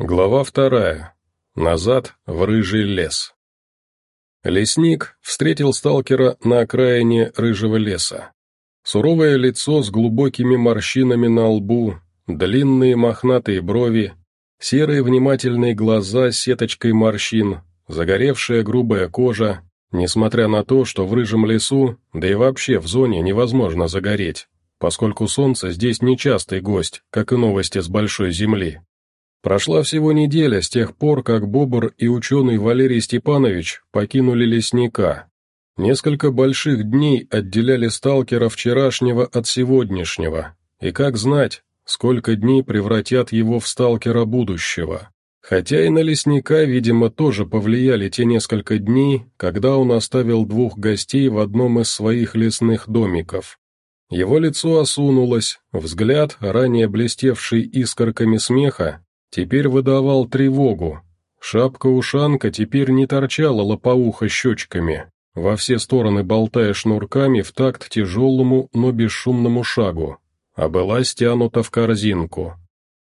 Глава вторая. Назад в рыжий лес. Лесник встретил сталкера на окраине рыжего леса. Суровое лицо с глубокими морщинами на лбу, длинные мохнатые брови, серые внимательные глаза с сеточкой морщин, загоревшая грубая кожа, несмотря на то, что в рыжем лесу, да и вообще в зоне невозможно загореть, поскольку солнце здесь нечастый гость, как и новости с большой земли. Прошла всего неделя с тех пор, как Бобр и ученый Валерий Степанович покинули лесника. Несколько больших дней отделяли сталкера вчерашнего от сегодняшнего, и как знать, сколько дней превратят его в сталкера будущего. Хотя и на лесника, видимо, тоже повлияли те несколько дней, когда он оставил двух гостей в одном из своих лесных домиков. Его лицо осунулось, взгляд, ранее блестевший искорками смеха, теперь выдавал тревогу. Шапка-ушанка теперь не торчала лопоуха щечками, во все стороны болтая шнурками в такт тяжелому, но бесшумному шагу, а была стянута в корзинку.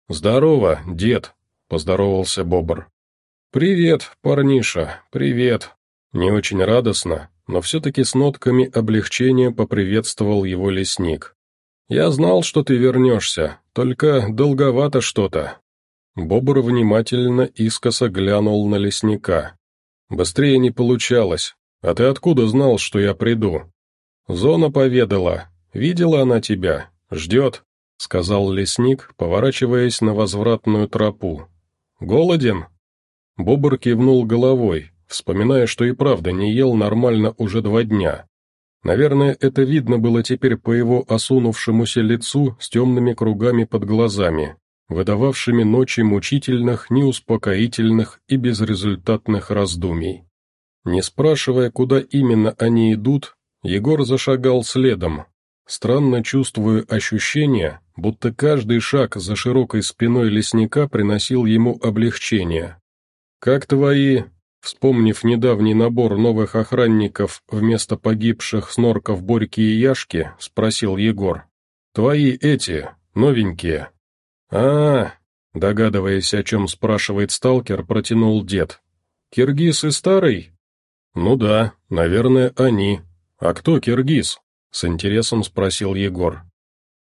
«Здорово, дед!» — поздоровался Бобр. «Привет, парниша, привет!» Не очень радостно, но все-таки с нотками облегчения поприветствовал его лесник. «Я знал, что ты вернешься, только долговато что-то, Бобр внимательно искоса глянул на лесника. «Быстрее не получалось. А ты откуда знал, что я приду?» «Зона поведала. Видела она тебя. Ждет», — сказал лесник, поворачиваясь на возвратную тропу. «Голоден?» Бобр кивнул головой, вспоминая, что и правда не ел нормально уже два дня. Наверное, это видно было теперь по его осунувшемуся лицу с темными кругами под глазами выдававшими ночи мучительных, неуспокоительных и безрезультатных раздумий. Не спрашивая, куда именно они идут, Егор зашагал следом, странно чувствуя ощущение, будто каждый шаг за широкой спиной лесника приносил ему облегчение. «Как твои...» Вспомнив недавний набор новых охранников вместо погибших снорков Борьки и Яшки, спросил Егор. «Твои эти, новенькие, а, догадываясь, о чем спрашивает сталкер, протянул дед. «Киргиз и старый?» «Ну да, наверное, они. А кто киргиз?» — с интересом спросил Егор.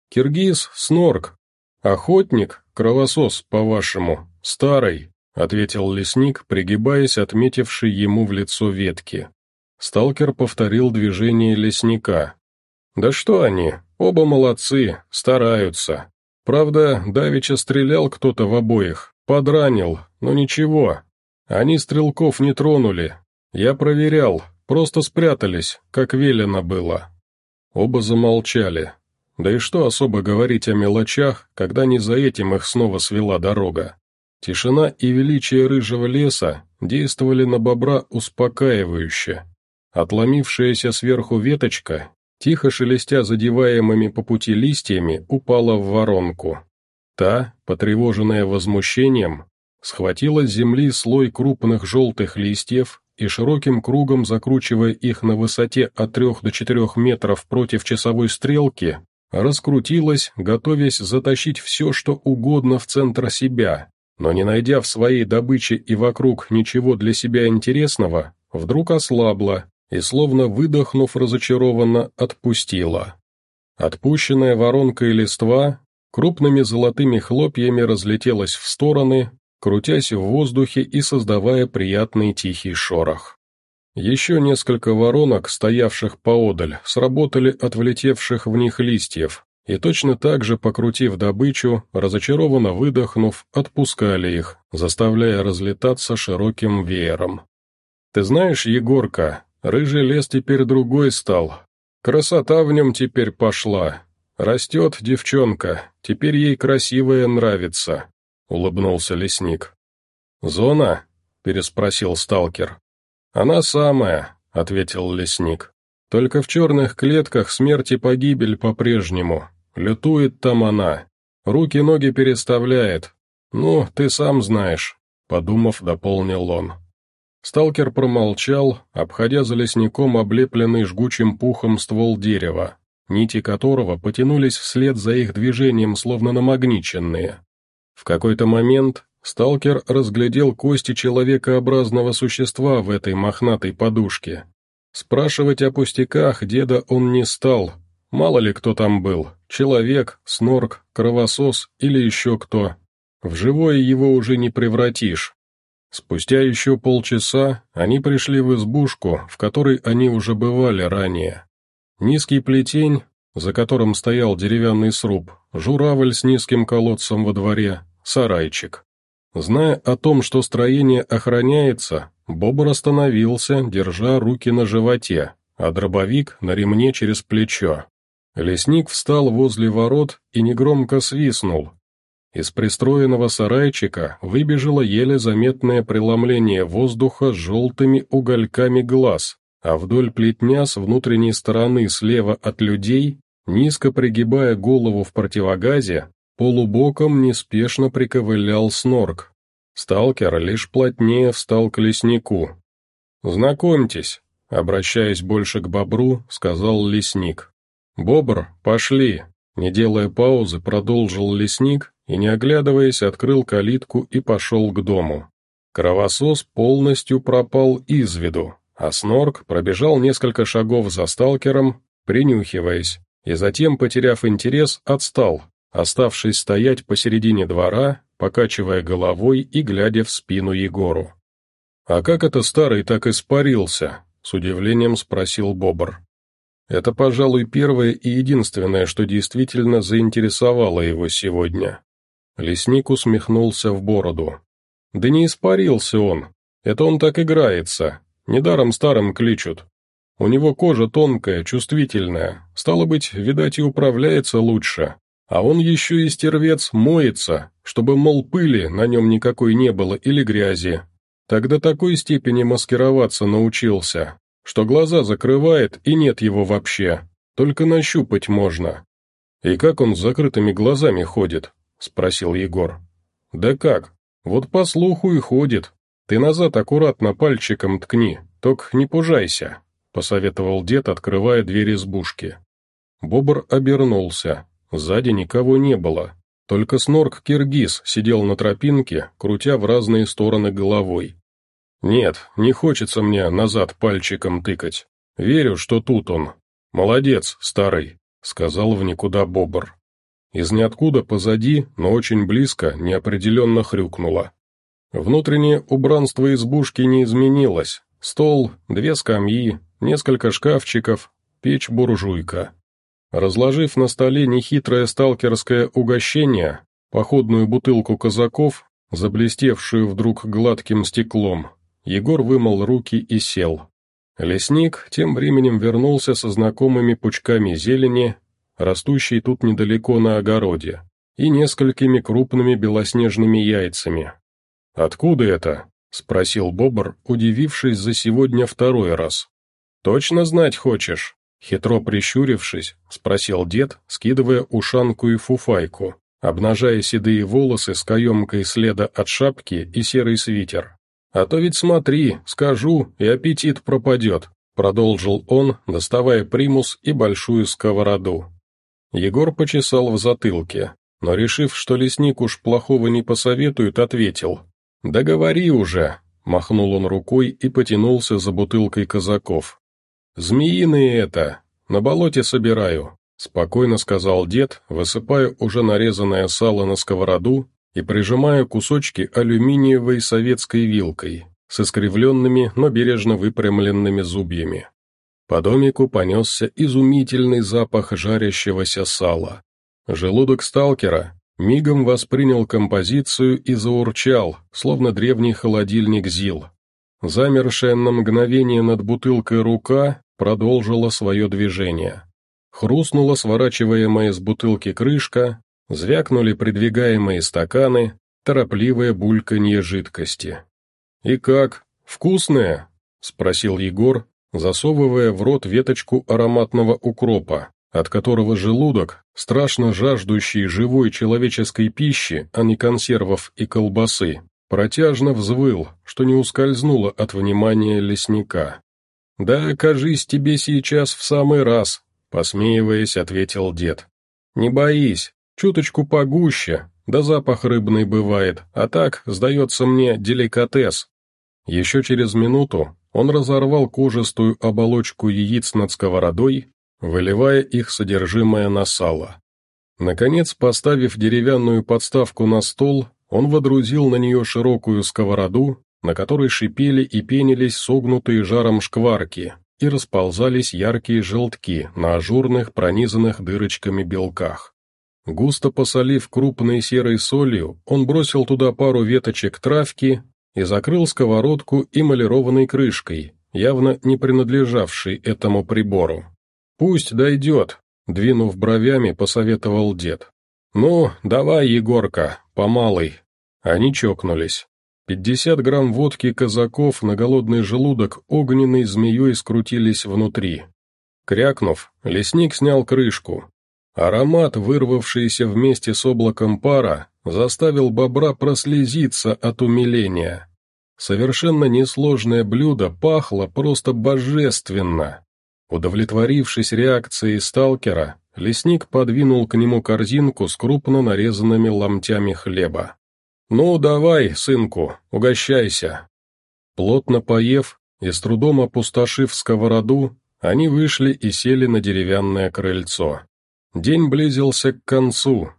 «Киргиз — снорк. Охотник, кровосос, по-вашему, старый», — ответил лесник, пригибаясь, отметивший ему в лицо ветки. Сталкер повторил движение лесника. «Да что они, оба молодцы, стараются. Правда, давеча стрелял кто-то в обоих, подранил, но ничего. Они стрелков не тронули. Я проверял, просто спрятались, как велено было. Оба замолчали. Да и что особо говорить о мелочах, когда не за этим их снова свела дорога. Тишина и величие рыжего леса действовали на бобра успокаивающе. Отломившаяся сверху веточка тихо шелестя задеваемыми по пути листьями, упала в воронку. Та, потревоженная возмущением, схватила с земли слой крупных желтых листьев и широким кругом закручивая их на высоте от трех до четырех метров против часовой стрелки, раскрутилась, готовясь затащить все, что угодно в центр себя, но не найдя в своей добыче и вокруг ничего для себя интересного, вдруг ослабла и, словно выдохнув разочарованно, отпустила. Отпущенная воронкой листва крупными золотыми хлопьями разлетелась в стороны, крутясь в воздухе и создавая приятный тихий шорох. Еще несколько воронок, стоявших поодаль, сработали от влетевших в них листьев, и точно так же, покрутив добычу, разочарованно выдохнув, отпускали их, заставляя разлетаться широким веером. «Ты знаешь, Егорка, Рыжий лес теперь другой стал. Красота в нем теперь пошла. Растет девчонка, теперь ей красивая нравится», — улыбнулся лесник. «Зона?» — переспросил сталкер. «Она самая», — ответил лесник. «Только в черных клетках смерть и погибель по-прежнему. Лютует там она. Руки-ноги переставляет. Ну, ты сам знаешь», — подумав, дополнил он. Сталкер промолчал, обходя за лесником облепленный жгучим пухом ствол дерева, нити которого потянулись вслед за их движением, словно намагниченные. В какой-то момент сталкер разглядел кости человекообразного существа в этой мохнатой подушке. Спрашивать о пустяках деда он не стал, мало ли кто там был, человек, снорк, кровосос или еще кто. В живое его уже не превратишь. Спустя еще полчаса они пришли в избушку, в которой они уже бывали ранее. Низкий плетень, за которым стоял деревянный сруб, журавль с низким колодцем во дворе, сарайчик. Зная о том, что строение охраняется, Бобр остановился, держа руки на животе, а дробовик на ремне через плечо. Лесник встал возле ворот и негромко свистнул. Из пристроенного сарайчика выбежало еле заметное преломление воздуха с желтыми угольками глаз, а вдоль плетня с внутренней стороны слева от людей, низко пригибая голову в противогазе, Полубоком неспешно приковылял снорк. Сталкер лишь плотнее встал к леснику. «Знакомьтесь», — обращаясь больше к бобру, сказал лесник. «Бобр, пошли!» Не делая паузы, продолжил лесник и, не оглядываясь, открыл калитку и пошел к дому. Кровосос полностью пропал из виду, а Снорк пробежал несколько шагов за сталкером, принюхиваясь, и затем, потеряв интерес, отстал, оставшись стоять посередине двора, покачивая головой и глядя в спину Егору. «А как это старый так испарился?» — с удивлением спросил Бобр. Это, пожалуй, первое и единственное, что действительно заинтересовало его сегодня. Лесник усмехнулся в бороду. «Да не испарился он. Это он так играется. Недаром старым кличут. У него кожа тонкая, чувствительная. Стало быть, видать, и управляется лучше. А он еще и стервец моется, чтобы, мол, пыли на нем никакой не было или грязи. Тогда такой степени маскироваться научился, что глаза закрывает и нет его вообще, только нащупать можно. «И как он с закрытыми глазами ходит?» — спросил Егор. «Да как? Вот по слуху и ходит. Ты назад аккуратно пальчиком ткни, только не пужайся», — посоветовал дед, открывая дверь избушки. Бобр обернулся. Сзади никого не было. Только снорк-киргиз сидел на тропинке, крутя в разные стороны головой. «Нет, не хочется мне назад пальчиком тыкать. Верю, что тут он. Молодец, старый», — сказал в никуда бобр. Из ниоткуда позади, но очень близко, неопределенно хрюкнуло. Внутреннее убранство избушки не изменилось. Стол, две скамьи, несколько шкафчиков, печь-буржуйка. Разложив на столе нехитрое сталкерское угощение, походную бутылку казаков, заблестевшую вдруг гладким стеклом, Егор вымыл руки и сел. Лесник тем временем вернулся со знакомыми пучками зелени, растущей тут недалеко на огороде, и несколькими крупными белоснежными яйцами. «Откуда это?» — спросил Бобр, удивившись за сегодня второй раз. «Точно знать хочешь?» Хитро прищурившись, спросил дед, скидывая ушанку и фуфайку, обнажая седые волосы с каемкой следа от шапки и серый свитер. «А то ведь смотри, скажу, и аппетит пропадет», продолжил он, доставая примус и большую сковороду. Егор почесал в затылке, но, решив, что лесник уж плохого не посоветует, ответил. «Да говори уже!» — махнул он рукой и потянулся за бутылкой казаков. «Змеиные это! На болоте собираю», — спокойно сказал дед, высыпая уже нарезанное сало на сковороду и прижимая кусочки алюминиевой советской вилкой с искривленными, но бережно выпрямленными зубьями. По домику понесся изумительный запах жарящегося сала. Желудок сталкера мигом воспринял композицию и заурчал, словно древний холодильник ЗИЛ. Замершая на мгновение над бутылкой рука продолжила свое движение. Хрустнула сворачиваемая с бутылки крышка, звякнули придвигаемые стаканы, торопливое бульканье жидкости. «И как? Вкусное?» — спросил Егор, засовывая в рот веточку ароматного укропа, от которого желудок, страшно жаждущий живой человеческой пищи, а не консервов и колбасы, Протяжно взвыл, что не ускользнуло от внимания лесника. «Да, кажись, тебе сейчас в самый раз», — посмеиваясь, ответил дед. «Не боись, чуточку погуще, да запах рыбный бывает, а так, сдается мне, деликатес. Еще через минуту он разорвал кожистую оболочку яиц над сковородой, выливая их содержимое на сало. Наконец, поставив деревянную подставку на стол, он водрузил на нее широкую сковороду, на которой шипели и пенились согнутые жаром шкварки, и расползались яркие желтки на ажурных, пронизанных дырочками белках. Густо посолив крупной серой солью, он бросил туда пару веточек травки и закрыл сковородку эмалированной крышкой, явно не принадлежавшей этому прибору. «Пусть дойдет», — двинув бровями, посоветовал дед. «Ну, давай, Егорка, по малой». Они чокнулись. Пятьдесят грамм водки казаков на голодный желудок огненной змеей скрутились внутри. Крякнув, лесник снял крышку. Аромат, вырвавшийся вместе с облаком пара, заставил бобра прослезиться от умиления. Совершенно несложное блюдо пахло просто божественно. Удовлетворившись реакцией сталкера, лесник подвинул к нему корзинку с крупно нарезанными ломтями хлеба. «Ну, давай, сынку, угощайся». Плотно поев и с трудом опустошив сковороду, они вышли и сели на деревянное крыльцо. День близился к концу.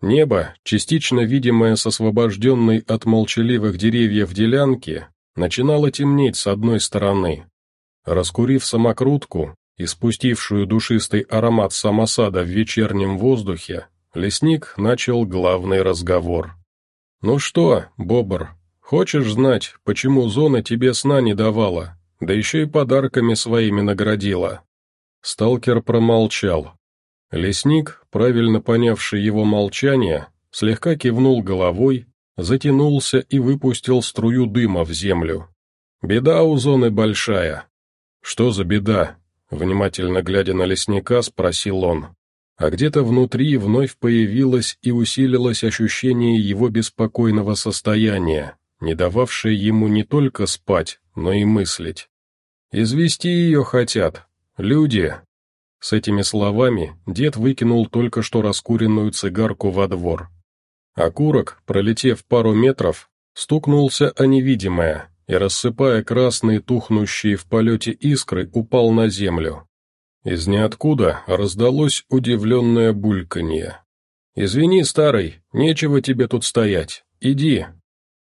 Небо, частично видимое с освобожденной от молчаливых деревьев делянки, начинало темнеть с одной стороны. Раскурив самокрутку и спустившую душистый аромат самосада в вечернем воздухе, лесник начал главный разговор. «Ну что, Бобр, хочешь знать, почему зона тебе сна не давала, да еще и подарками своими наградила?» Сталкер промолчал. Лесник, правильно понявший его молчание, слегка кивнул головой, затянулся и выпустил струю дыма в землю. «Беда у зоны большая». «Что за беда?» Внимательно глядя на лесника, спросил он а где-то внутри вновь появилось и усилилось ощущение его беспокойного состояния, не дававшее ему не только спать, но и мыслить. «Извести ее хотят. Люди!» С этими словами дед выкинул только что раскуренную цигарку во двор. Окурок, пролетев пару метров, стукнулся о невидимое и, рассыпая красные тухнущие в полете искры, упал на землю. Из ниоткуда раздалось удивленное бульканье. «Извини, старый, нечего тебе тут стоять. Иди».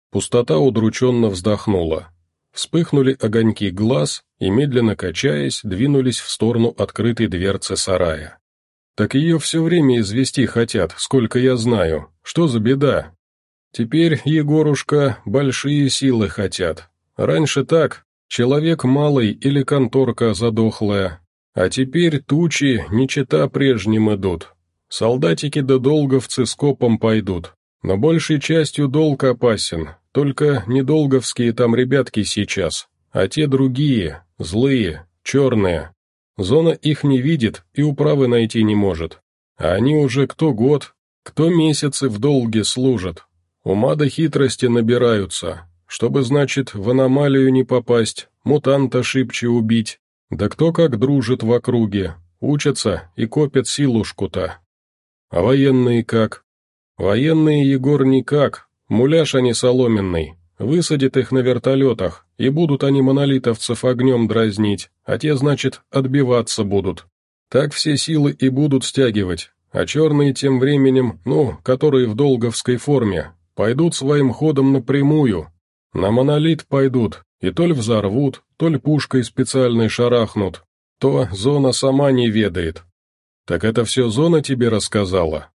Пустота удрученно вздохнула. Вспыхнули огоньки глаз и, медленно качаясь, двинулись в сторону открытой дверцы сарая. «Так ее все время извести хотят, сколько я знаю. Что за беда?» «Теперь, Егорушка, большие силы хотят. Раньше так, человек малый или конторка задохлая, а теперь тучи не чета прежним идут. Солдатики да долговцы скопом пойдут. Но большей частью долг опасен, только недолговские там ребятки сейчас, а те другие, злые, черные. Зона их не видит и управы найти не может. А они уже кто год, кто месяцы в долге служат. Ума до хитрости набираются, чтобы, значит, в аномалию не попасть, мутанта шибче убить, да кто как дружит в округе, учатся и копят силушку-то. А военные как? Военные, Егор, никак, муляж они соломенный, высадит их на вертолетах, и будут они монолитовцев огнем дразнить, а те, значит, отбиваться будут. Так все силы и будут стягивать, а черные тем временем, ну, которые в долговской форме, пойдут своим ходом напрямую. На монолит пойдут, и то ли взорвут, то ли пушкой специальной шарахнут, то зона сама не ведает. Так это все зона тебе рассказала?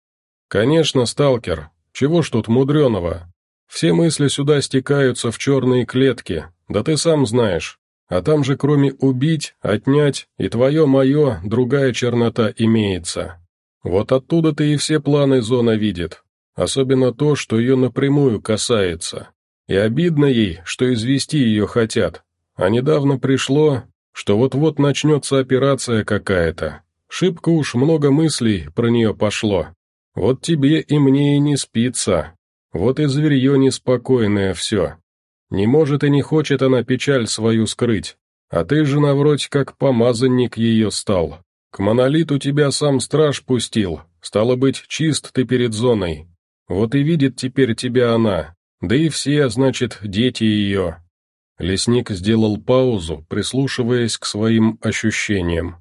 Конечно, сталкер, чего ж тут мудреного? Все мысли сюда стекаются в черные клетки, да ты сам знаешь. А там же кроме убить, отнять и твое-мое, другая чернота имеется. Вот оттуда-то и все планы зона видит, особенно то, что ее напрямую касается. И обидно ей, что извести ее хотят. А недавно пришло, что вот-вот начнется операция какая-то. Шибко уж много мыслей про нее пошло. Вот тебе и мне и не спится. Вот и зверье неспокойное все. Не может и не хочет она печаль свою скрыть. А ты же навроть как помазанник ее стал. К монолиту тебя сам страж пустил, стало быть, чист ты перед зоной. Вот и видит теперь тебя она, да и все, значит, дети ее». Лесник сделал паузу, прислушиваясь к своим ощущениям.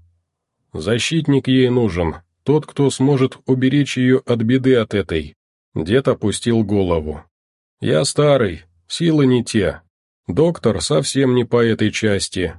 «Защитник ей нужен, тот, кто сможет уберечь ее от беды от этой». Дед опустил голову. «Я старый, силы не те. Доктор совсем не по этой части».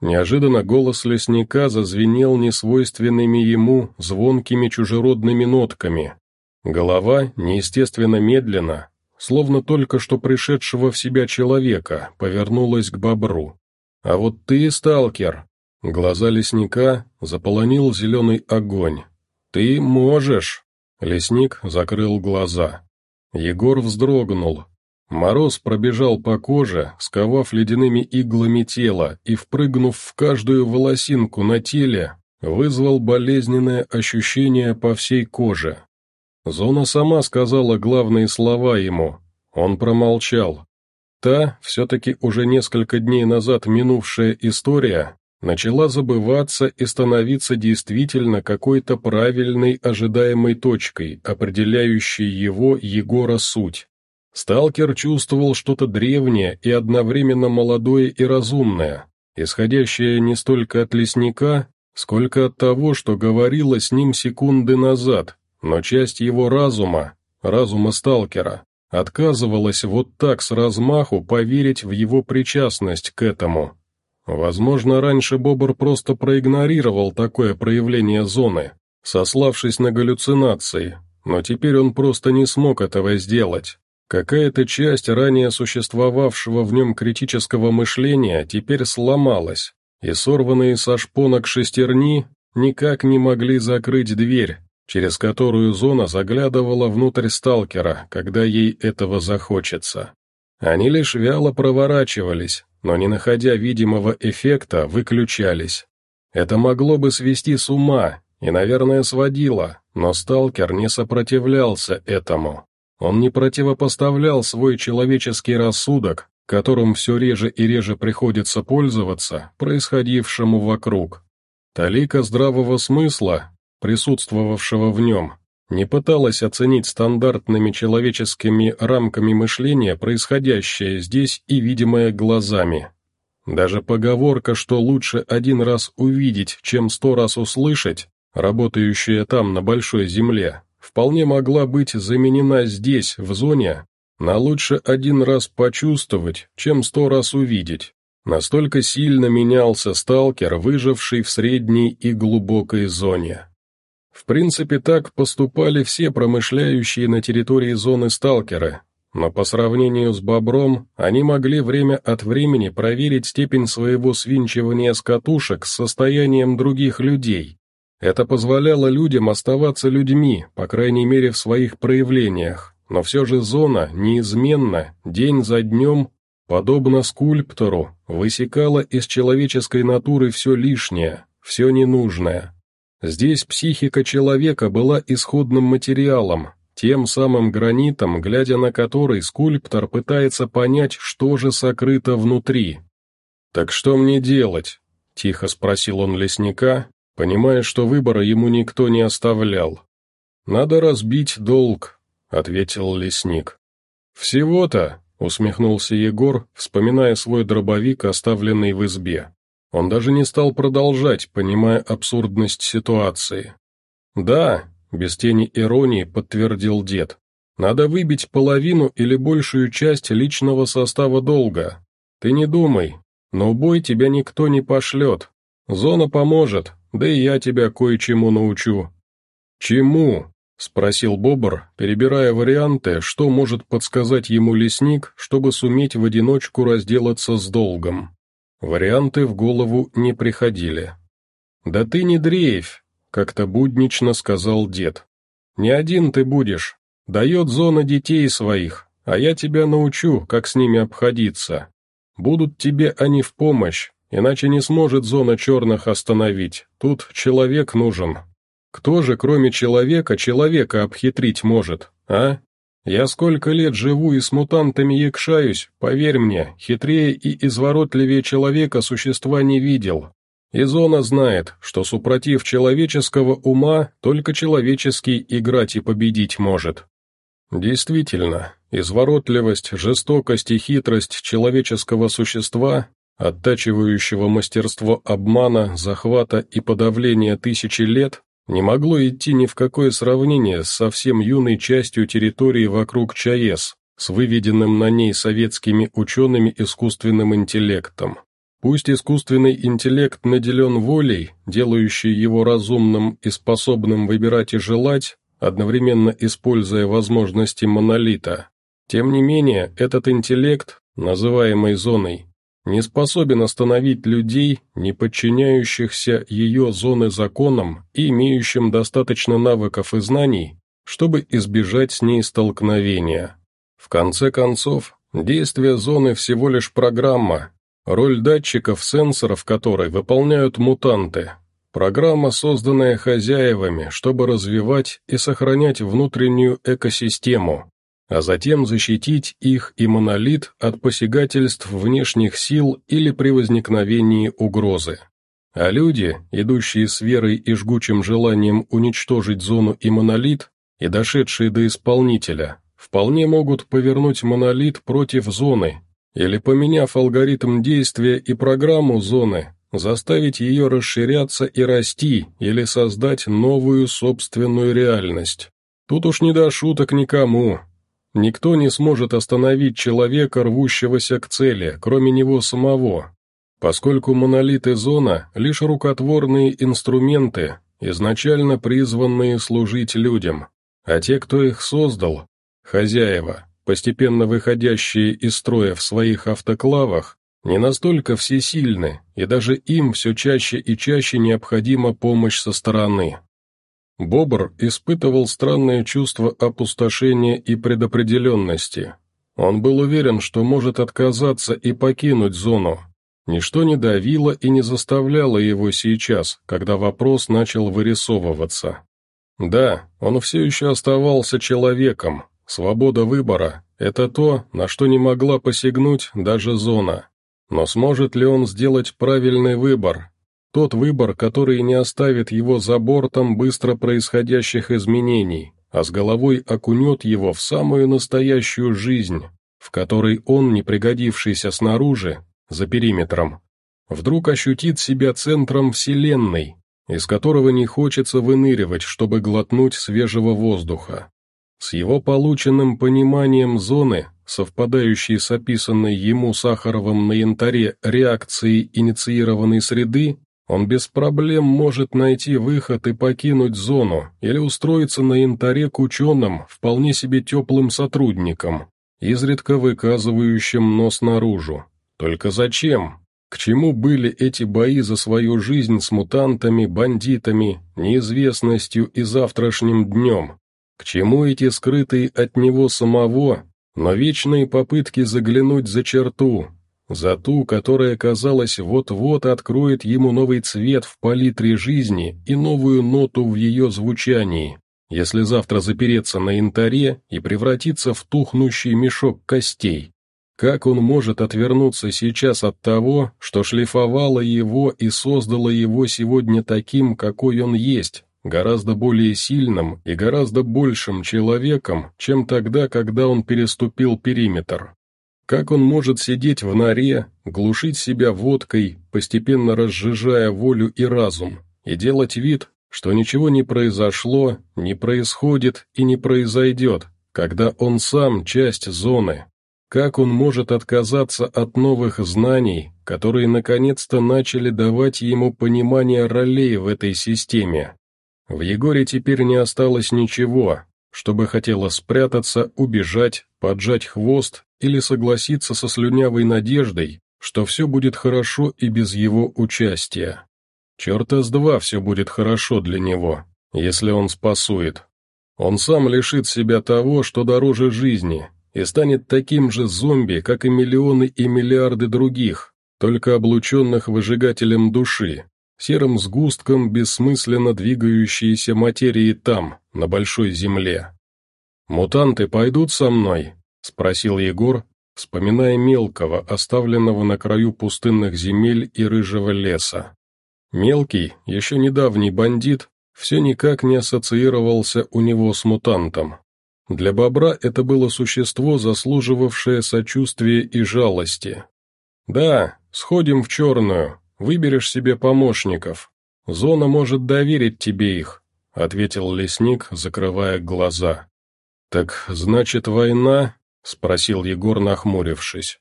Неожиданно голос лесника зазвенел несвойственными ему звонкими чужеродными нотками. Голова неестественно медленно, словно только что пришедшего в себя человека, повернулась к бобру. «А вот ты, сталкер!» Глаза лесника заполонил зеленый огонь. «Ты можешь!» Лесник закрыл глаза. Егор вздрогнул. Мороз пробежал по коже, сковав ледяными иглами тело и, впрыгнув в каждую волосинку на теле, вызвал болезненное ощущение по всей коже. Зона сама сказала главные слова ему. Он промолчал. Та, все-таки уже несколько дней назад минувшая история, начала забываться и становиться действительно какой-то правильной ожидаемой точкой, определяющей его, Егора, суть. Сталкер чувствовал что-то древнее и одновременно молодое и разумное, исходящее не столько от лесника, сколько от того, что говорило с ним секунды назад, но часть его разума, разума сталкера, отказывалась вот так с размаху поверить в его причастность к этому. Возможно, раньше Бобр просто проигнорировал такое проявление зоны, сославшись на галлюцинации, но теперь он просто не смог этого сделать. Какая-то часть ранее существовавшего в нем критического мышления теперь сломалась, и сорванные со шпонок шестерни никак не могли закрыть дверь, через которую зона заглядывала внутрь сталкера, когда ей этого захочется. Они лишь вяло проворачивались, но не находя видимого эффекта, выключались. Это могло бы свести с ума и, наверное, сводило, но сталкер не сопротивлялся этому. Он не противопоставлял свой человеческий рассудок, которым все реже и реже приходится пользоваться, происходившему вокруг. Талика здравого смысла, присутствовавшего в нем, не пыталась оценить стандартными человеческими рамками мышления происходящее здесь и видимое глазами. Даже поговорка, что лучше один раз увидеть, чем сто раз услышать, работающая там, на большой земле, вполне могла быть заменена здесь, в зоне, на лучше один раз почувствовать, чем сто раз увидеть. Настолько сильно менялся сталкер, выживший в средней и глубокой зоне. В принципе, так поступали все промышляющие на территории зоны сталкеры, но по сравнению с бобром, они могли время от времени проверить степень своего свинчивания с катушек с состоянием других людей. Это позволяло людям оставаться людьми, по крайней мере в своих проявлениях, но все же зона неизменно, день за днем, подобно скульптору, высекала из человеческой натуры все лишнее, все ненужное, Здесь психика человека была исходным материалом, тем самым гранитом, глядя на который скульптор пытается понять, что же сокрыто внутри. «Так что мне делать?» — тихо спросил он лесника, понимая, что выбора ему никто не оставлял. «Надо разбить долг», — ответил лесник. «Всего-то», — усмехнулся Егор, вспоминая свой дробовик, оставленный в избе. Он даже не стал продолжать, понимая абсурдность ситуации. «Да», — без тени иронии подтвердил дед, «надо выбить половину или большую часть личного состава долга. Ты не думай, но бой тебя никто не пошлет. Зона поможет, да и я тебя кое-чему научу». «Чему?» — спросил Бобр, перебирая варианты, что может подсказать ему лесник, чтобы суметь в одиночку разделаться с долгом. Варианты в голову не приходили. «Да ты не дрейфь», — как-то буднично сказал дед. «Не один ты будешь. Дает зона детей своих, а я тебя научу, как с ними обходиться. Будут тебе они в помощь, иначе не сможет зона черных остановить. Тут человек нужен. Кто же, кроме человека, человека обхитрить может, а?» Я сколько лет живу и с мутантами якшаюсь, поверь мне, хитрее и изворотливее человека существа не видел. И зона знает, что супротив человеческого ума только человеческий играть и победить может. Действительно, изворотливость, жестокость и хитрость человеческого существа, оттачивающего мастерство обмана, захвата и подавления тысячи лет, не могло идти ни в какое сравнение с совсем юной частью территории вокруг ЧАЭС, с выведенным на ней советскими учеными искусственным интеллектом. Пусть искусственный интеллект наделен волей, делающей его разумным и способным выбирать и желать, одновременно используя возможности монолита, тем не менее этот интеллект, называемый зоной, не способен остановить людей, не подчиняющихся ее зоны законам и имеющим достаточно навыков и знаний, чтобы избежать с ней столкновения. В конце концов, действие зоны всего лишь программа, роль датчиков сенсоров которой выполняют мутанты. Программа, созданная хозяевами, чтобы развивать и сохранять внутреннюю экосистему, а затем защитить их и монолит от посягательств внешних сил или при возникновении угрозы. А люди, идущие с верой и жгучим желанием уничтожить зону и монолит, и дошедшие до исполнителя, вполне могут повернуть монолит против зоны или, поменяв алгоритм действия и программу зоны, заставить ее расширяться и расти или создать новую собственную реальность. Тут уж не до шуток никому. Никто не сможет остановить человека, рвущегося к цели, кроме него самого, поскольку монолит и зона – лишь рукотворные инструменты, изначально призванные служить людям, а те, кто их создал – хозяева, постепенно выходящие из строя в своих автоклавах, не настолько всесильны, и даже им все чаще и чаще необходима помощь со стороны. Бобр испытывал странное чувство опустошения и предопределенности. Он был уверен, что может отказаться и покинуть зону. Ничто не давило и не заставляло его сейчас, когда вопрос начал вырисовываться. Да, он все еще оставался человеком, Свобода выбора – это то, на что не могла посягнуть даже зона. Но сможет ли он сделать правильный выбор? Тот выбор, который не оставит его за бортом быстро происходящих изменений, а с головой окунет его в самую настоящую жизнь, в которой он, не пригодившийся снаружи, за периметром, вдруг ощутит себя центром Вселенной, из которого не хочется выныривать, чтобы глотнуть свежего воздуха. С его полученным пониманием зоны, совпадающей с описанной ему Сахаровым на янтаре реакцией инициированной среды, он без проблем может найти выход и покинуть зону или устроиться на янтаре к ученым, вполне себе теплым сотрудникам, изредка выказывающим нос наружу. Только зачем? К чему были эти бои за свою жизнь с мутантами, бандитами, неизвестностью и завтрашним днем? К чему эти скрытые от него самого, но вечные попытки заглянуть за черту, за ту, которая, казалось, вот-вот откроет ему новый цвет в палитре жизни и новую ноту в ее звучании, если завтра запереться на янтаре и превратиться в тухнущий мешок костей? Как он может отвернуться сейчас от того, что шлифовало его и создало его сегодня таким, какой он есть, гораздо более сильным и гораздо большим человеком, чем тогда, когда он переступил периметр. Как он может сидеть в норе, глушить себя водкой, постепенно разжижая волю и разум, и делать вид, что ничего не произошло, не происходит и не произойдет, когда он сам часть зоны? Как он может отказаться от новых знаний, которые наконец-то начали давать ему понимание ролей в этой системе? В Егоре теперь не осталось ничего, чтобы хотела спрятаться, убежать, поджать хвост или согласиться со слюнявой надеждой, что все будет хорошо и без его участия. Черта с два все будет хорошо для него, если он спасует. Он сам лишит себя того, что дороже жизни, и станет таким же зомби, как и миллионы и миллиарды других, только облученных выжигателем души, серым сгустком бессмысленно двигающейся материи там, на большой земле. «Мутанты пойдут со мной?» — спросил Егор, вспоминая мелкого, оставленного на краю пустынных земель и рыжего леса. Мелкий, еще недавний бандит, все никак не ассоциировался у него с мутантом. Для бобра это было существо, заслуживавшее сочувствия и жалости. «Да, сходим в черную, выберешь себе помощников. Зона может доверить тебе их», — ответил лесник, закрывая глаза. «Так, значит, война?» — спросил Егор, нахмурившись.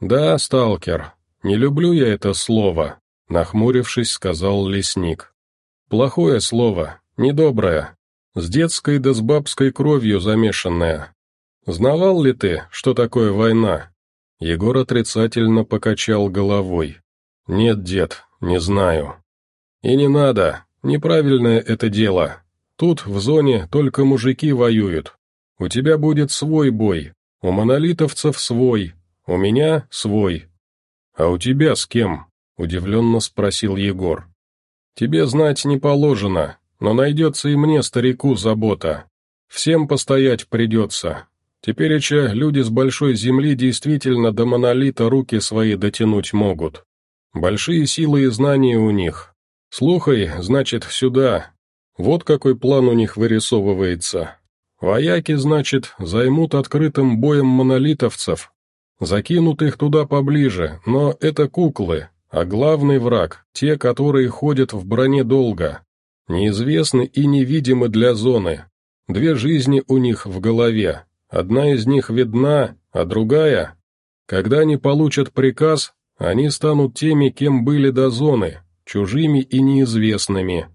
«Да, сталкер, не люблю я это слово», — нахмурившись, сказал лесник. «Плохое слово, недоброе, с детской да с бабской кровью замешанная. Знавал ли ты, что такое война?» Егор отрицательно покачал головой. «Нет, дед, не знаю». «И не надо, неправильное это дело. Тут, в зоне, только мужики воюют. У тебя будет свой бой, у монолитовцев свой, у меня свой. А у тебя с кем?» — удивленно спросил Егор. «Тебе знать не положено, но найдется и мне, старику, забота. Всем постоять придется. Теперь еще люди с большой земли действительно до монолита руки свои дотянуть могут. Большие силы и знания у них. Слухай, значит, сюда. Вот какой план у них вырисовывается. Вояки, значит, займут открытым боем монолитовцев. Закинут их туда поближе, но это куклы, а главный враг — те, которые ходят в броне долго неизвестны и невидимы для зоны. Две жизни у них в голове, одна из них видна, а другая... Когда они получат приказ, они станут теми, кем были до зоны, чужими и неизвестными.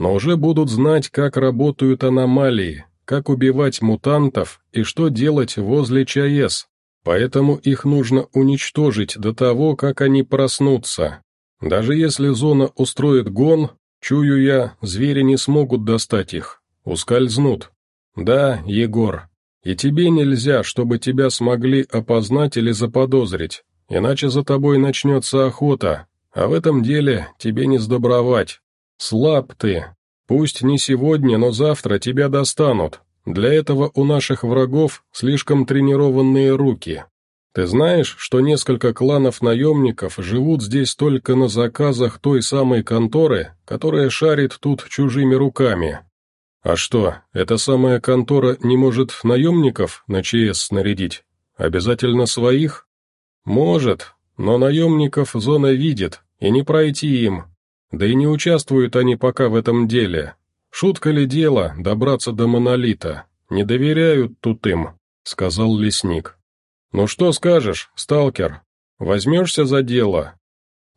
Но уже будут знать, как работают аномалии, как убивать мутантов и что делать возле ЧАЭС, поэтому их нужно уничтожить до того, как они проснутся. Даже если зона устроит гон, Чую я, звери не смогут достать их, ускользнут. Да, Егор, и тебе нельзя, чтобы тебя смогли опознать или заподозрить, иначе за тобой начнется охота, а в этом деле тебе не сдобровать. Слаб ты. Пусть не сегодня, но завтра тебя достанут. Для этого у наших врагов слишком тренированные руки. Ты знаешь, что несколько кланов наемников живут здесь только на заказах той самой конторы, которая шарит тут чужими руками? А что, эта самая контора не может наемников на ЧС снарядить? Обязательно своих? Может, но наемников зона видит, и не пройти им. Да и не участвуют они пока в этом деле. Шутка ли дело добраться до монолита? Не доверяют тут им, сказал лесник. «Ну что скажешь, сталкер? Возьмешься за дело?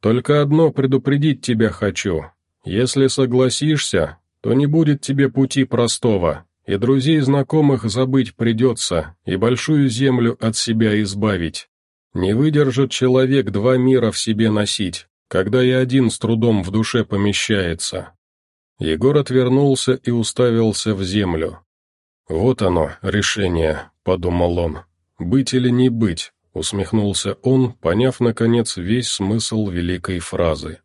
Только одно предупредить тебя хочу. Если согласишься, то не будет тебе пути простого, и друзей знакомых забыть придется, и большую землю от себя избавить. Не выдержит человек два мира в себе носить, когда и один с трудом в душе помещается». Егор отвернулся и уставился в землю. «Вот оно, решение», — подумал он. «Быть или не быть», — усмехнулся он, поняв, наконец, весь смысл великой фразы.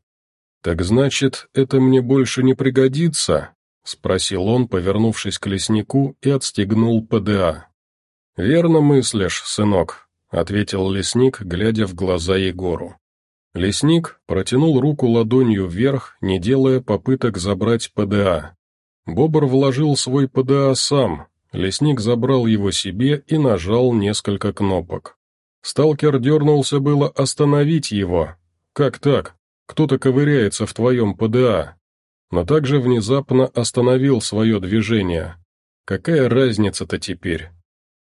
«Так значит, это мне больше не пригодится?» — спросил он, повернувшись к леснику и отстегнул ПДА. «Верно мыслишь, сынок», — ответил лесник, глядя в глаза Егору. Лесник протянул руку ладонью вверх, не делая попыток забрать ПДА. Бобр вложил свой ПДА сам, Лесник забрал его себе и нажал несколько кнопок. Сталкер дернулся было остановить его. «Как так? Кто-то ковыряется в твоем ПДА?» Но также внезапно остановил свое движение. «Какая разница-то теперь?»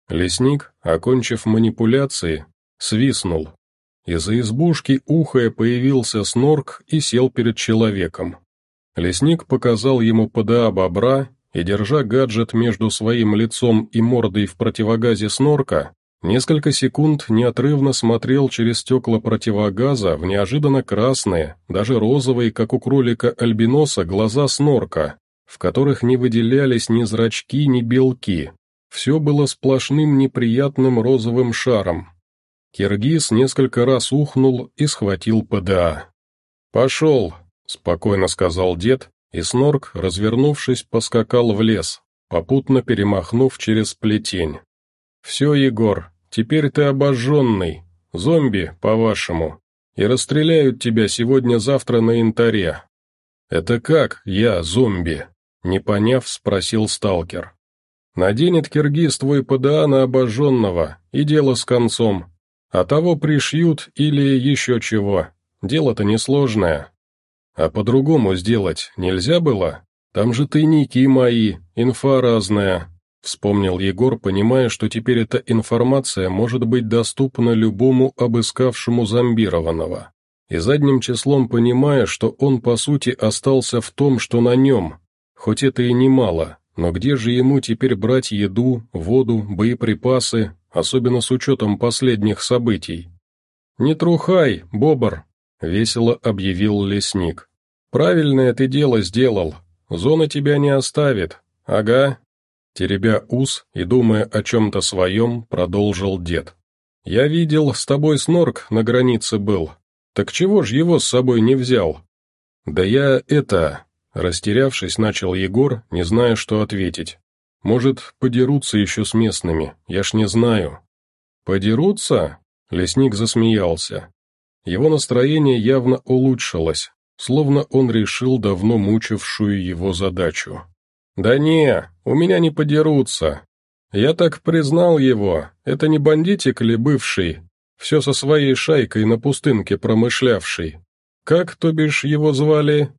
Лесник, окончив манипуляции, свистнул. Из-за избушки ухая появился снорк и сел перед человеком. Лесник показал ему ПДА бобра и, держа гаджет между своим лицом и мордой в противогазе снорка, несколько секунд неотрывно смотрел через стекла противогаза в неожиданно красные, даже розовые, как у кролика альбиноса, глаза снорка, в которых не выделялись ни зрачки, ни белки. Все было сплошным неприятным розовым шаром. Киргиз несколько раз ухнул и схватил ПДА. «Пошел», — спокойно сказал дед, и Снорк, развернувшись, поскакал в лес, попутно перемахнув через плетень. «Все, Егор, теперь ты обожженный, зомби, по-вашему, и расстреляют тебя сегодня-завтра на янтаре». «Это как, я зомби?» — не поняв, спросил сталкер. Наденет киргиз твой ПДА на обожженного, и дело с концом. А того пришьют или еще чего. Дело-то несложное. А по-другому сделать нельзя было? Там же тайники мои, инфа разная. Вспомнил Егор, понимая, что теперь эта информация может быть доступна любому обыскавшему зомбированного. И задним числом понимая, что он по сути остался в том, что на нем. Хоть это и немало, но где же ему теперь брать еду, воду, боеприпасы, особенно с учетом последних событий? «Не трухай, бобр!» — весело объявил лесник. «Правильное ты дело сделал. Зона тебя не оставит. Ага». Теребя ус и думая о чем-то своем, продолжил дед. «Я видел, с тобой снорк на границе был. Так чего ж его с собой не взял?» «Да я это...» Растерявшись, начал Егор, не зная, что ответить. «Может, подерутся еще с местными, я ж не знаю». «Подерутся?» Лесник засмеялся. Его настроение явно улучшилось, словно он решил давно мучившую его задачу. «Да не, у меня не подерутся. Я так признал его, это не бандитик ли бывший, все со своей шайкой на пустынке промышлявший. Как, то бишь, его звали?»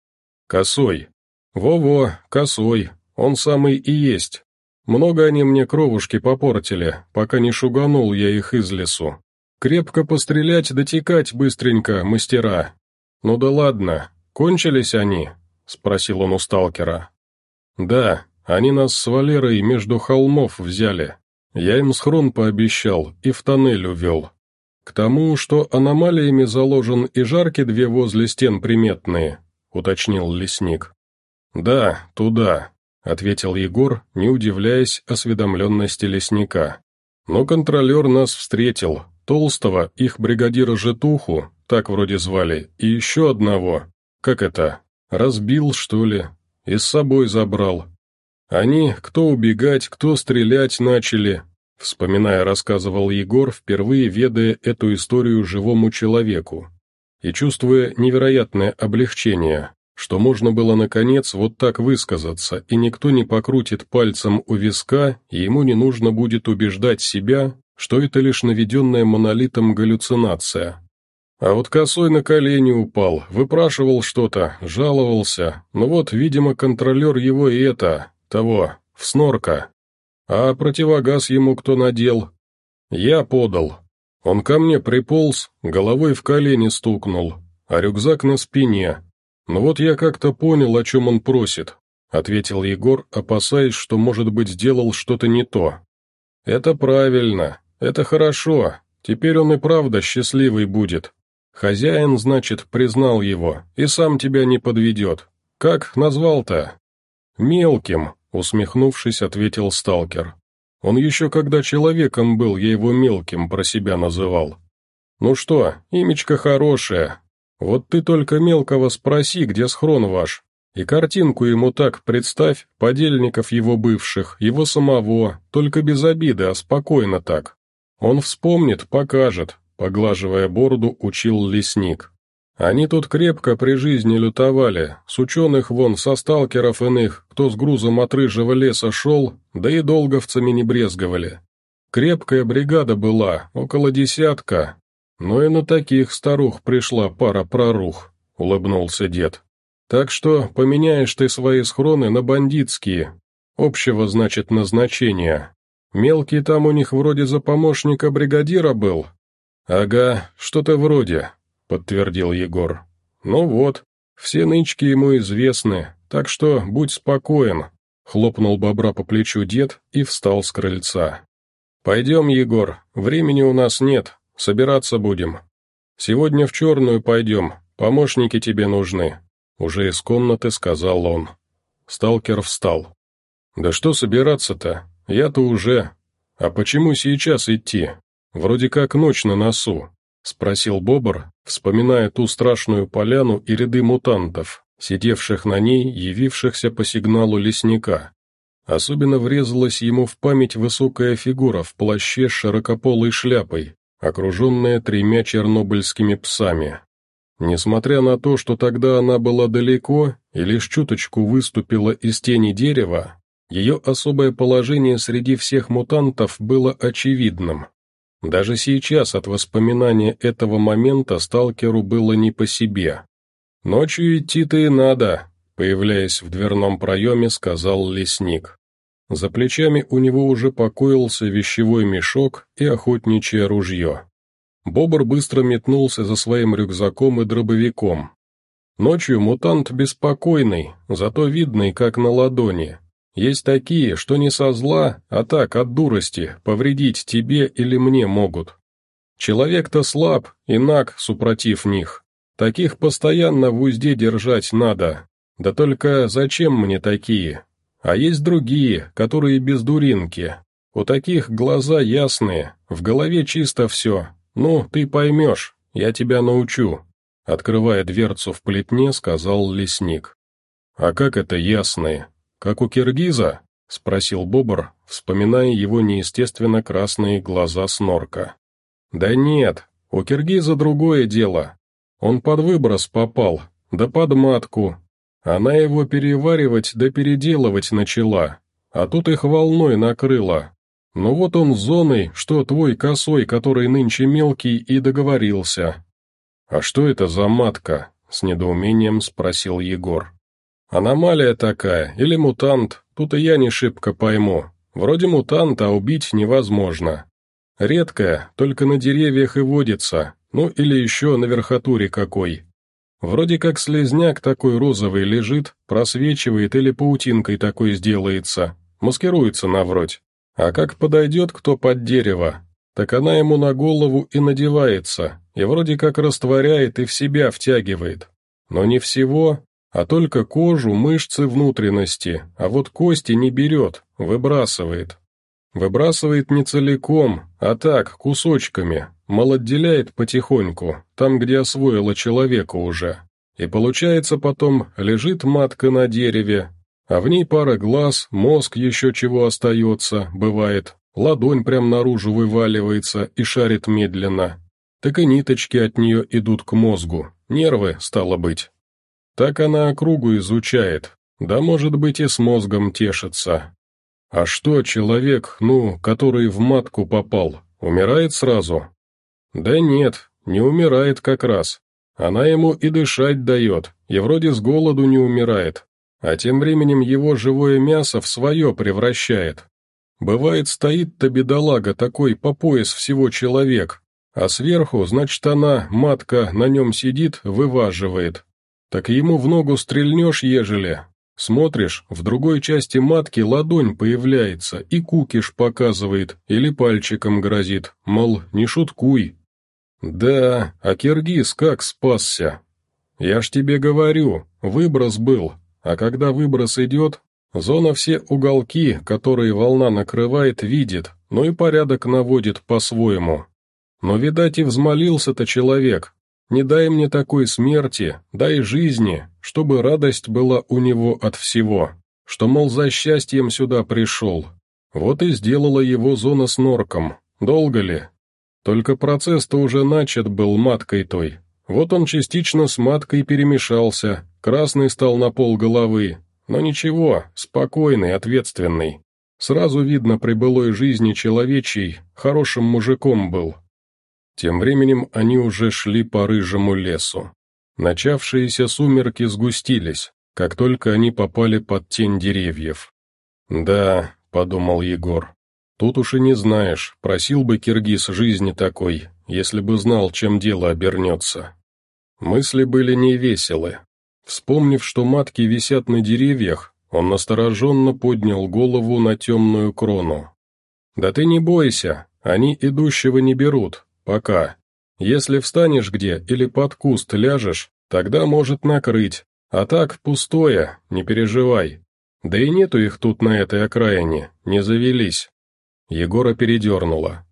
«Косой». «Во-во, Косой, он самый и есть. Много они мне кровушки попортили, пока не шуганул я их из лесу. Крепко пострелять дотекать быстренько, мастера. Ну да ладно, кончились они?» — спросил он у сталкера. «Да, они нас с Валерой между холмов взяли. Я им схрон пообещал и в тоннель увел. К тому, что аномалиями заложен и жарки две возле стен приметные», — уточнил лесник. «Да, туда», — ответил Егор, не удивляясь осведомленности лесника. «Но контролер нас встретил, Толстого, их бригадира Житуху, так вроде звали, и еще одного, как это, разбил, что ли, и с собой забрал. Они, кто убегать, кто стрелять начали, вспоминая, рассказывал Егор, впервые ведая эту историю живому человеку, и чувствуя невероятное облегчение, что можно было, наконец, вот так высказаться, и никто не покрутит пальцем у виска, и ему не нужно будет убеждать себя, что это лишь наведенная монолитом галлюцинация. А вот косой на колени упал, выпрашивал что-то, жаловался, ну вот, видимо, контролер его и это, того, в снорка. А противогаз ему кто надел? Я подал. Он ко мне приполз, головой в колени стукнул, а рюкзак на спине. Ну вот я как-то понял, о чем он просит, ответил Егор, опасаясь, что, может быть, сделал что-то не то. Это правильно, «Это хорошо. Теперь он и правда счастливый будет. Хозяин, значит, признал его, и сам тебя не подведет. Как назвал-то?» «Мелким», — усмехнувшись, ответил сталкер. «Он еще когда человеком был, я его мелким про себя называл. Ну что, имечко хорошее. Вот ты только мелкого спроси, где схрон ваш, и картинку ему так представь, подельников его бывших, его самого, только без обиды, а спокойно так. Он вспомнит, покажет, поглаживая бороду, учил лесник. Они тут крепко при жизни лютовали, с ученых вон, со сталкеров иных, кто с грузом от рыжего леса шел, да и долговцами не брезговали. Крепкая бригада была, около десятка, но и на таких старух пришла пара прорух, улыбнулся дед. Так что поменяешь ты свои схроны на бандитские, общего, значит, назначения, Мелкий там у них вроде за помощника бригадира был». «Ага, что-то вроде», — подтвердил Егор. «Ну вот, все нычки ему известны, так что будь спокоен», — хлопнул бобра по плечу дед и встал с крыльца. «Пойдем, Егор, времени у нас нет, собираться будем. Сегодня в черную пойдем, помощники тебе нужны», — уже из комнаты сказал он. Сталкер встал. «Да что собираться-то? «Я-то уже. А почему сейчас идти? Вроде как ночь на носу», — спросил Бобр, вспоминая ту страшную поляну и ряды мутантов, сидевших на ней, явившихся по сигналу лесника. Особенно врезалась ему в память высокая фигура в плаще с широкополой шляпой, окруженная тремя чернобыльскими псами. Несмотря на то, что тогда она была далеко и лишь чуточку выступила из тени дерева, Ее особое положение среди всех мутантов было очевидным. Даже сейчас от воспоминания этого момента сталкеру было не по себе. «Ночью идти-то и надо», — появляясь в дверном проеме, сказал лесник. За плечами у него уже покоился вещевой мешок и охотничье ружье. Бобр быстро метнулся за своим рюкзаком и дробовиком. Ночью мутант беспокойный, зато видный, как на ладони. Есть такие, что не со зла, а так, от дурости, повредить тебе или мне могут. Человек-то слаб и наг, супротив них. Таких постоянно в узде держать надо. Да только зачем мне такие? А есть другие, которые без дуринки. У таких глаза ясные, в голове чисто все. Ну, ты поймешь, я тебя научу. Открывая дверцу в плетне, сказал лесник. А как это ясные? «Как у киргиза?» — спросил Бобр, вспоминая его неестественно красные глаза снорка. «Да нет, у киргиза другое дело. Он под выброс попал, да под матку. Она его переваривать да переделывать начала, а тут их волной накрыло. Ну вот он зоной, что твой косой, который нынче мелкий, и договорился». «А что это за матка?» — с недоумением спросил Егор. Аномалия такая, или мутант, тут и я не шибко пойму. Вроде мутанта, а убить невозможно. Редкая, только на деревьях и водится, ну или еще на верхотуре какой. Вроде как слезняк такой розовый лежит, просвечивает или паутинкой такой сделается, маскируется навроть. А как подойдет кто под дерево, так она ему на голову и надевается, и вроде как растворяет и в себя втягивает. Но не всего, а только кожу, мышцы, внутренности, а вот кости не берет, выбрасывает. Выбрасывает не целиком, а так, кусочками, мол отделяет потихоньку, там, где освоила человека уже. И получается потом, лежит матка на дереве, а в ней пара глаз, мозг еще чего остается, бывает, ладонь прям наружу вываливается и шарит медленно. Так и ниточки от нее идут к мозгу, нервы, стало быть. Так она округу изучает, да, может быть, и с мозгом тешится. А что человек, ну, который в матку попал, умирает сразу? Да нет, не умирает как раз. Она ему и дышать дает, и вроде с голоду не умирает, а тем временем его живое мясо в свое превращает. Бывает, стоит-то бедолага такой по пояс всего человек, а сверху, значит, она, матка, на нем сидит, вываживает, так ему в ногу стрельнешь, ежели. Смотришь, в другой части матки ладонь появляется и кукиш показывает или пальчиком грозит, мол, не шуткуй. Да, а киргиз как спасся? Я ж тебе говорю, выброс был, а когда выброс идет, зона все уголки, которые волна накрывает, видит, ну и порядок наводит по-своему. Но, видать, и взмолился-то человек, не дай мне такой смерти, дай жизни, чтобы радость была у него от всего, что, мол, за счастьем сюда пришел. Вот и сделала его зона с норком. Долго ли? Только процесс-то уже начат был маткой той. Вот он частично с маткой перемешался, красный стал на пол головы. Но ничего, спокойный, ответственный. Сразу видно при былой жизни человечий, хорошим мужиком был. Тем временем они уже шли по рыжему лесу. Начавшиеся сумерки сгустились, как только они попали под тень деревьев. «Да», — подумал Егор, — «тут уж и не знаешь, просил бы киргиз жизни такой, если бы знал, чем дело обернется». Мысли были невеселы. Вспомнив, что матки висят на деревьях, он настороженно поднял голову на темную крону. «Да ты не бойся, они идущего не берут, Пока. Если встанешь где или под куст ляжешь, тогда может накрыть. А так, пустое, не переживай. Да и нету их тут на этой окраине, не завелись. Егора передернуло.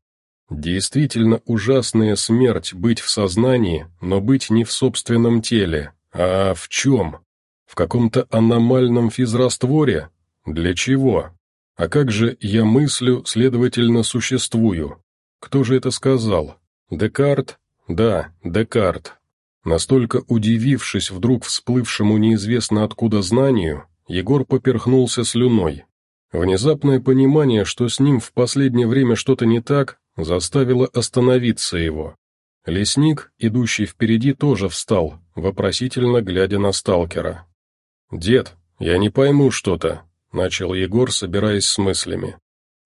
Действительно ужасная смерть быть в сознании, но быть не в собственном теле. А в чем? В каком-то аномальном физрастворе? Для чего? А как же я мыслю, следовательно, существую? Кто же это сказал? Декарт? Да, Декарт. Настолько удивившись вдруг всплывшему неизвестно откуда знанию, Егор поперхнулся слюной. Внезапное понимание, что с ним в последнее время что-то не так, заставило остановиться его. Лесник, идущий впереди, тоже встал, вопросительно глядя на сталкера. «Дед, я не пойму что-то», — начал Егор, собираясь с мыслями.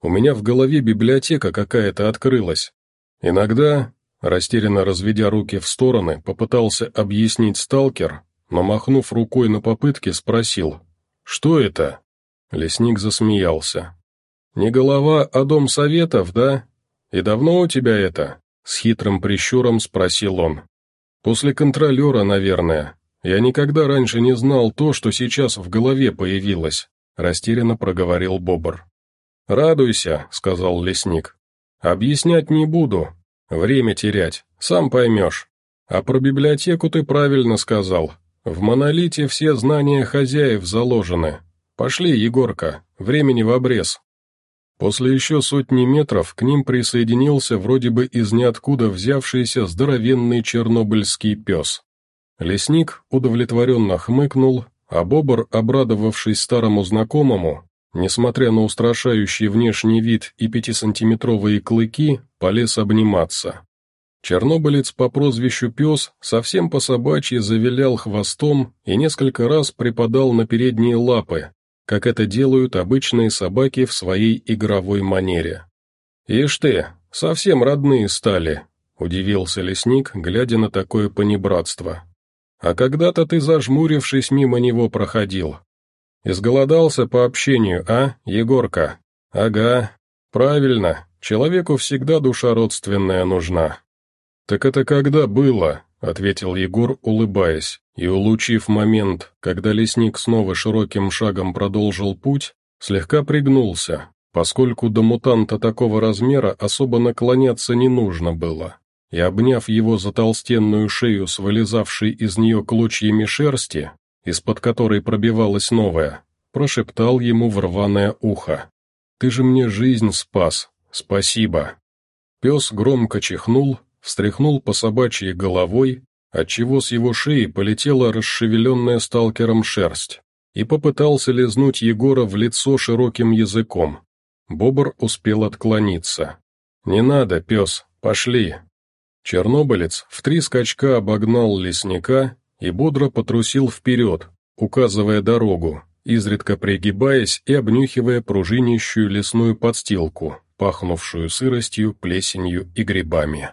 «У меня в голове библиотека какая-то открылась. Иногда, растерянно разведя руки в стороны, попытался объяснить сталкер, но, махнув рукой на попытке, спросил, «Что это?» Лесник засмеялся. «Не голова, а дом советов, да? И давно у тебя это?» С хитрым прищуром спросил он. «После контролера, наверное. Я никогда раньше не знал то, что сейчас в голове появилось», растерянно проговорил Бобр. «Радуйся», — сказал лесник. «Объяснять не буду. Время терять, сам поймешь. А про библиотеку ты правильно сказал. В монолите все знания хозяев заложены, «Пошли, Егорка, времени в обрез». После еще сотни метров к ним присоединился вроде бы из ниоткуда взявшийся здоровенный чернобыльский пес. Лесник удовлетворенно хмыкнул, а Бобр, обрадовавшись старому знакомому, несмотря на устрашающий внешний вид и пятисантиметровые клыки, полез обниматься. Чернобылец по прозвищу Пес совсем по собачьи завилял хвостом и несколько раз припадал на передние лапы, как это делают обычные собаки в своей игровой манере. «Ишь ты, совсем родные стали», — удивился лесник, глядя на такое понебратство. «А когда-то ты, зажмурившись, мимо него проходил. Изголодался по общению, а, Егорка? Ага, правильно, человеку всегда душа родственная нужна». «Так это когда было?» — ответил Егор, улыбаясь, и, улучив момент, когда лесник снова широким шагом продолжил путь, слегка пригнулся, поскольку до мутанта такого размера особо наклоняться не нужно было, и, обняв его за толстенную шею с вылезавшей из нее клочьями шерсти, из-под которой пробивалась новая, прошептал ему в рваное ухо. «Ты же мне жизнь спас, спасибо!» Пес громко чихнул, встряхнул по собачьей головой, отчего с его шеи полетела расшевеленная сталкером шерсть, и попытался лизнуть Егора в лицо широким языком. Бобр успел отклониться. «Не надо, пес, пошли!» Чернобылец в три скачка обогнал лесника и бодро потрусил вперед, указывая дорогу, изредка пригибаясь и обнюхивая пружинищую лесную подстилку, пахнувшую сыростью, плесенью и грибами.